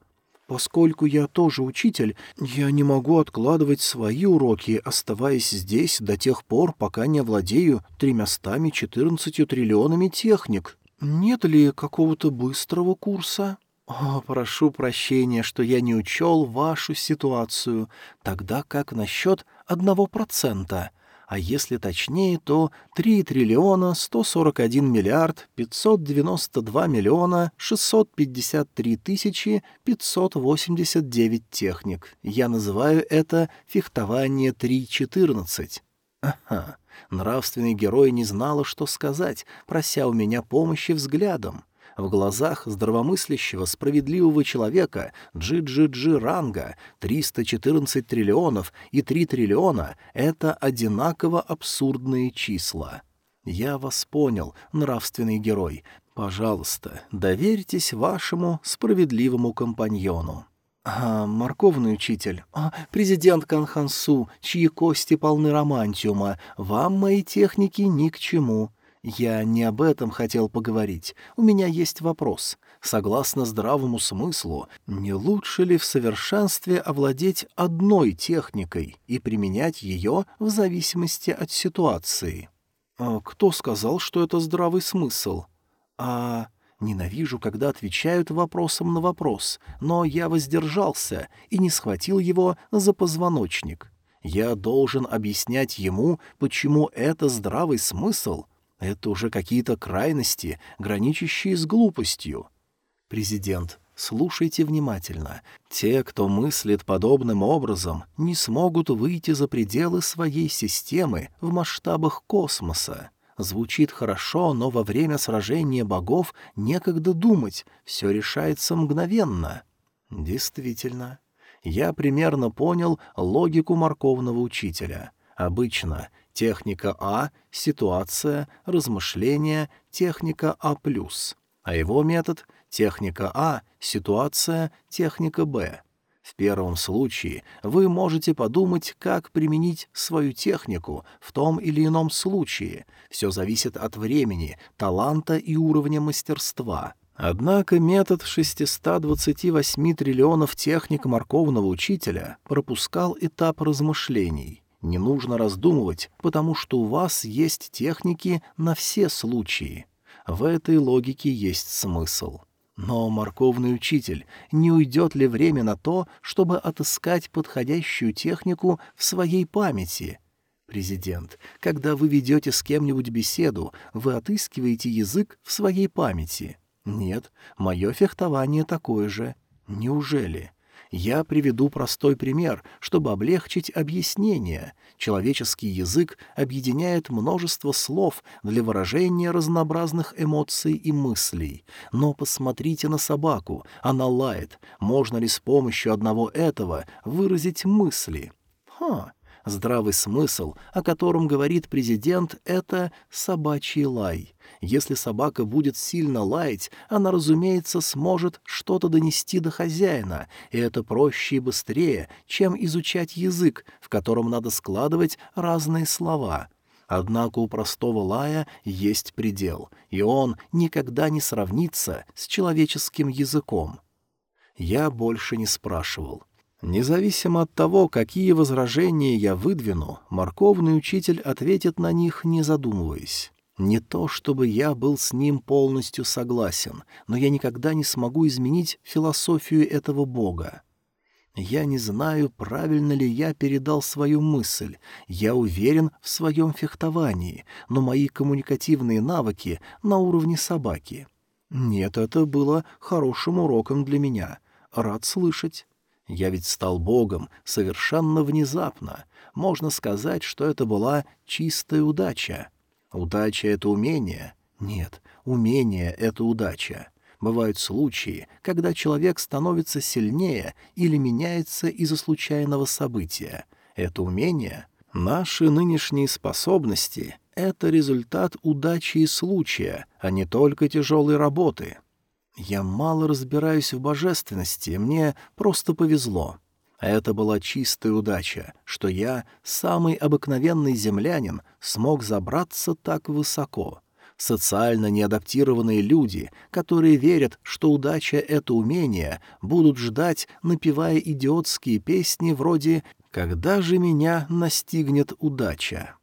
Поскольку я тоже учитель, я не могу откладывать свои уроки, оставаясь здесь до тех пор, пока не владею тремястами четырнадцатью триллионами техник. Нет ли какого-то быстрого курса? О, прошу прощения, что я не учел вашу ситуацию, тогда как насчет одного процента — а если точнее, то 3 триллиона 141 миллиард 592 миллиона 653 тысячи 589 техник. Я называю это фехтование 3.14. Ага, нравственный герой не знала, что сказать, прося у меня помощи взглядом. В глазах здравомыслящего, справедливого человека Джи-Джи-Джи ранга 314 триллионов и 3 триллиона — это одинаково абсурдные числа. Я вас понял, нравственный герой. Пожалуйста, доверьтесь вашему справедливому компаньону. А, морковный учитель, а, президент Канхансу, чьи кости полны романтиума, вам мои техники ни к чему. «Я не об этом хотел поговорить. У меня есть вопрос. Согласно здравому смыслу, не лучше ли в совершенстве овладеть одной техникой и применять ее в зависимости от ситуации? А кто сказал, что это здравый смысл? А ненавижу, когда отвечают вопросом на вопрос, но я воздержался и не схватил его за позвоночник. Я должен объяснять ему, почему это здравый смысл. Это уже какие-то крайности, граничащие с глупостью. Президент, слушайте внимательно. Те, кто мыслит подобным образом, не смогут выйти за пределы своей системы в масштабах космоса. Звучит хорошо, но во время сражения богов некогда думать, все решается мгновенно. Действительно я примерно понял логику морковного учителя. Обычно техника А — ситуация, размышления, техника А+, а его метод — техника А — ситуация, техника Б. В первом случае вы можете подумать, как применить свою технику в том или ином случае. Все зависит от времени, таланта и уровня мастерства — Однако метод 628 триллионов техник морковного учителя пропускал этап размышлений. Не нужно раздумывать, потому что у вас есть техники на все случаи. В этой логике есть смысл. Но, морковный учитель, не уйдет ли время на то, чтобы отыскать подходящую технику в своей памяти? Президент, когда вы ведете с кем-нибудь беседу, вы отыскиваете язык в своей памяти — нет, мое фехтование такое же. Неужели? Я приведу простой пример, чтобы облегчить объяснение. Человеческий язык объединяет множество слов для выражения разнообразных эмоций и мыслей. Но посмотрите на собаку, она лает. Можно ли с помощью одного этого выразить мысли? Ха! Здравый смысл, о котором говорит президент, — это собачий лай. Если собака будет сильно лаять, она, разумеется, сможет что-то донести до хозяина, и это проще и быстрее, чем изучать язык, в котором надо складывать разные слова. Однако у простого лая есть предел, и он никогда не сравнится с человеческим языком. Я больше не спрашивал. Независимо от того, какие возражения я выдвину, морковный учитель ответит на них, не задумываясь. Не то, чтобы я был с ним полностью согласен, но я никогда не смогу изменить философию этого бога. Я не знаю, правильно ли я передал свою мысль. Я уверен в своем фехтовании, но мои коммуникативные навыки на уровне собаки. Нет, это было хорошим уроком для меня. Рад слышать. Я ведь стал богом совершенно внезапно. Можно сказать, что это была чистая удача. Удача — это умение? Нет, умение — это удача. Бывают случаи, когда человек становится сильнее или меняется из-за случайного события. Это умение? Наши нынешние способности — это результат удачи и случая, а не только тяжелой работы. Я мало разбираюсь в божественности, мне просто повезло. Это была чистая удача, что я, самый обыкновенный землянин, смог забраться так высоко. Социально неадаптированные люди, которые верят, что удача — это умение, будут ждать, напевая идиотские песни вроде «Когда же меня настигнет удача?»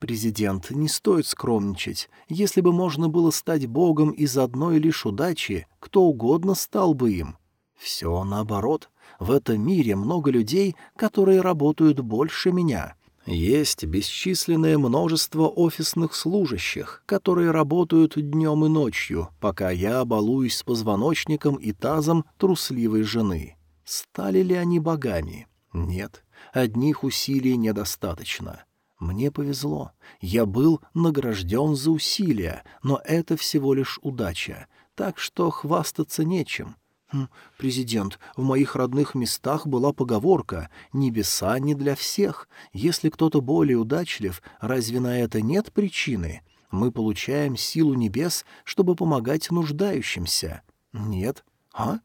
«Президент, не стоит скромничать. Если бы можно было стать богом из одной лишь удачи, кто угодно стал бы им. Все наоборот. В этом мире много людей, которые работают больше меня. Есть бесчисленное множество офисных служащих, которые работают днем и ночью, пока я балуюсь с позвоночником и тазом трусливой жены. Стали ли они богами? Нет, одних усилий недостаточно». Мне повезло. Я был награжден за усилия, но это всего лишь удача, так что хвастаться нечем. Хм, «Президент, в моих родных местах была поговорка «Небеса не для всех». Если кто-то более удачлив, разве на это нет причины? Мы получаем силу небес, чтобы помогать нуждающимся». «Нет». «А?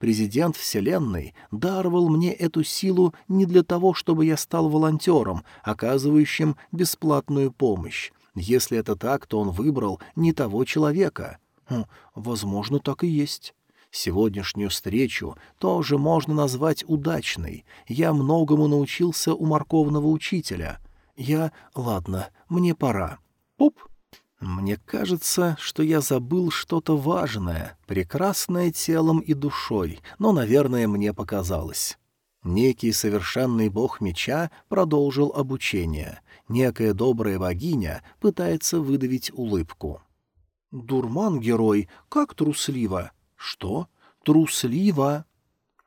Президент Вселенной даровал мне эту силу не для того, чтобы я стал волонтером, оказывающим бесплатную помощь. Если это так, то он выбрал не того человека. Хм, возможно, так и есть. Сегодняшнюю встречу тоже можно назвать удачной. Я многому научился у морковного учителя. Я... Ладно, мне пора. Пуп! Мне кажется, что я забыл что-то важное, прекрасное телом и душой, но, наверное, мне показалось. Некий совершенный бог меча продолжил обучение. Некая добрая богиня пытается выдавить улыбку. «Дурман-герой, как трусливо!» «Что? Трусливо?»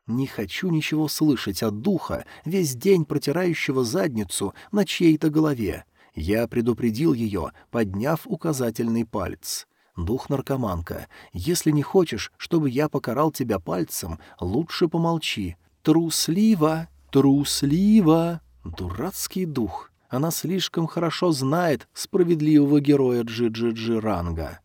Не хочу ничего слышать от духа, весь день протирающего задницу на чьей-то голове. Я предупредил ее, подняв указательный палец. «Дух-наркоманка, если не хочешь, чтобы я покарал тебя пальцем, лучше помолчи. Трусливо, трусливо!» Дурацкий дух. Она слишком хорошо знает справедливого героя Джи-Джи-Джи Ранга.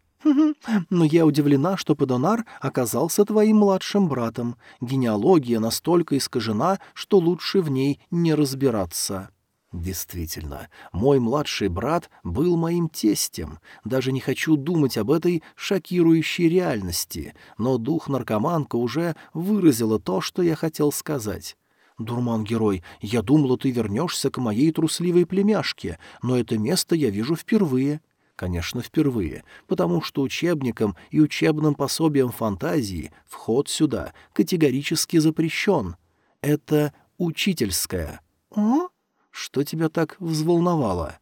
Но я удивлена, что Падонар оказался твоим младшим братом. Генеалогия настолько искажена, что лучше в ней не разбираться». Действительно, мой младший брат был моим тестем. Даже не хочу думать об этой шокирующей реальности, но дух-наркоманка уже выразила то, что я хотел сказать. «Дурман-герой, я думала, ты вернешься к моей трусливой племяшке, но это место я вижу впервые». Конечно, впервые, потому что учебникам и учебным пособиям фантазии вход сюда категорически запрещен. Это учительская. «О? Что тебя так взволновало?»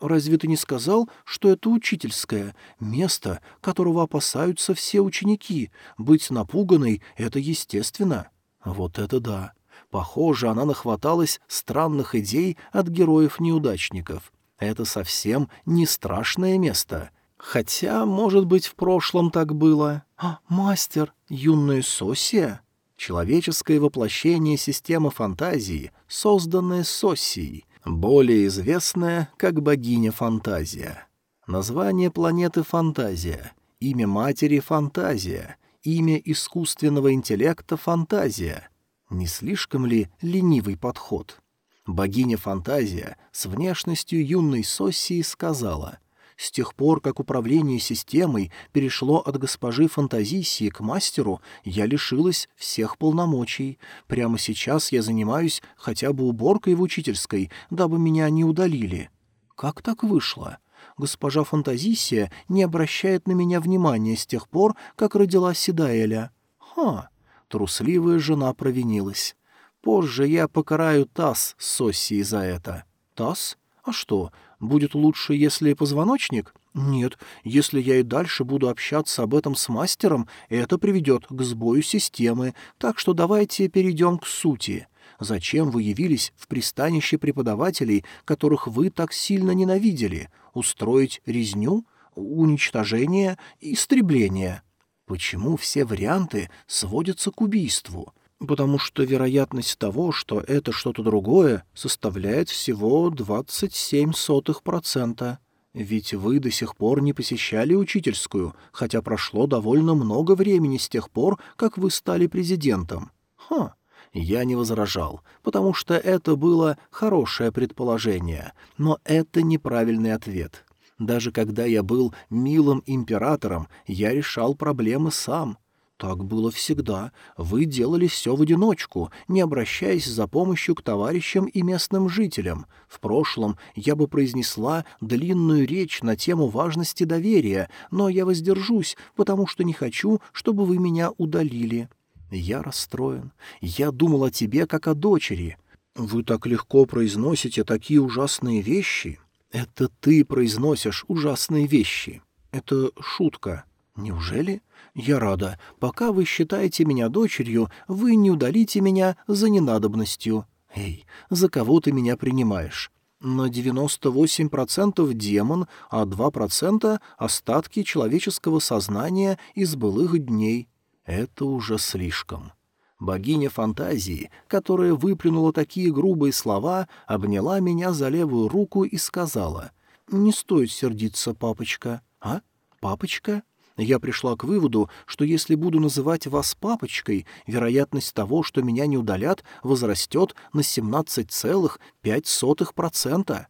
«Разве ты не сказал, что это учительское, место, которого опасаются все ученики? Быть напуганной — это естественно». «Вот это да!» Похоже, она нахваталась странных идей от героев-неудачников. Это совсем не страшное место. Хотя, может быть, в прошлом так было. А, мастер, юная Сосия? Человеческое воплощение системы фантазии, созданное Соссией, более известная как богиня Фантазия. Название планеты Фантазия, имя матери Фантазия, имя искусственного интеллекта Фантазия. Не слишком ли ленивый подход? Богиня Фантазия с внешностью юной Соссии сказала, «С тех пор, как управление системой перешло от госпожи Фантазисии к мастеру, я лишилась всех полномочий. Прямо сейчас я занимаюсь хотя бы уборкой в учительской, дабы меня не удалили». «Как так вышло?» Госпожа Фантазисия не обращает на меня внимания с тех пор, как родила Седаэля. Ха! Трусливая жена провинилась. Позже я покараю Тасс с Соссией за это. Тасс? А что, будет лучше, если позвоночник? Нет, если я и дальше буду общаться об этом с мастером, это приведет к сбою системы, так что давайте перейдем к сути. Зачем вы явились в пристанище преподавателей, которых вы так сильно ненавидели? Устроить резню? Уничтожение? Истребление? Почему все варианты сводятся к убийству? Потому что вероятность того, что это что-то другое, составляет всего 27%. Ведь вы до сих пор не посещали учительскую, хотя прошло довольно много времени с тех пор, как вы стали президентом. Ха, я не возражал, потому что это было хорошее предположение, но это неправильный ответ. Даже когда я был милым императором, я решал проблемы сам — «Так было всегда. Вы делали все в одиночку, не обращаясь за помощью к товарищам и местным жителям. В прошлом я бы произнесла длинную речь на тему важности доверия, но я воздержусь, потому что не хочу, чтобы вы меня удалили. Я расстроен. Я думал о тебе, как о дочери. Вы так легко произносите такие ужасные вещи. Это ты произносишь ужасные вещи. Это шутка. Неужели?» «Я рада. Пока вы считаете меня дочерью, вы не удалите меня за ненадобностью. Эй, за кого ты меня принимаешь?» На 98% демон, а 2% — остатки человеческого сознания из былых дней. Это уже слишком. Богиня фантазии, которая выплюнула такие грубые слова, обняла меня за левую руку и сказала, «Не стоит сердиться, папочка». «А? Папочка?» Я пришла к выводу, что если буду называть вас папочкой, вероятность того, что меня не удалят, возрастет на 17,5%.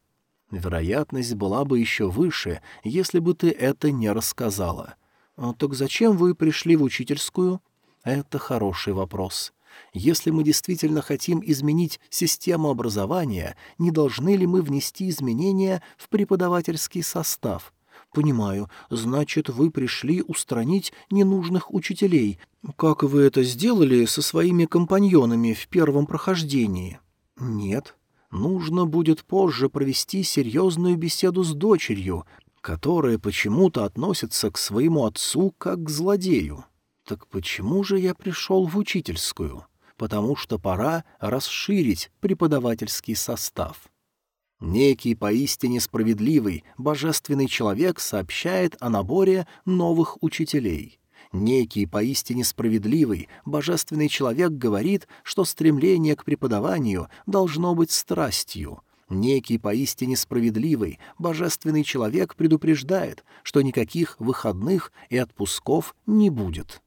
Вероятность была бы еще выше, если бы ты это не рассказала. А «Так зачем вы пришли в учительскую?» Это хороший вопрос. Если мы действительно хотим изменить систему образования, не должны ли мы внести изменения в преподавательский состав? Понимаю, значит, вы пришли устранить ненужных учителей. Как вы это сделали со своими компаньонами в первом прохождении? Нет. Нужно будет позже провести серьезную беседу с дочерью, которая почему-то относится к своему отцу как к злодею. Так почему же я пришел в учительскую? Потому что пора расширить преподавательский состав. Некий поистине справедливый, божественный человек сообщает о наборе новых учителей. Некий поистине справедливый, божественный человек говорит, что стремление к преподаванию должно быть страстью. Некий поистине справедливый, божественный человек предупреждает, что никаких выходных и отпусков не будет.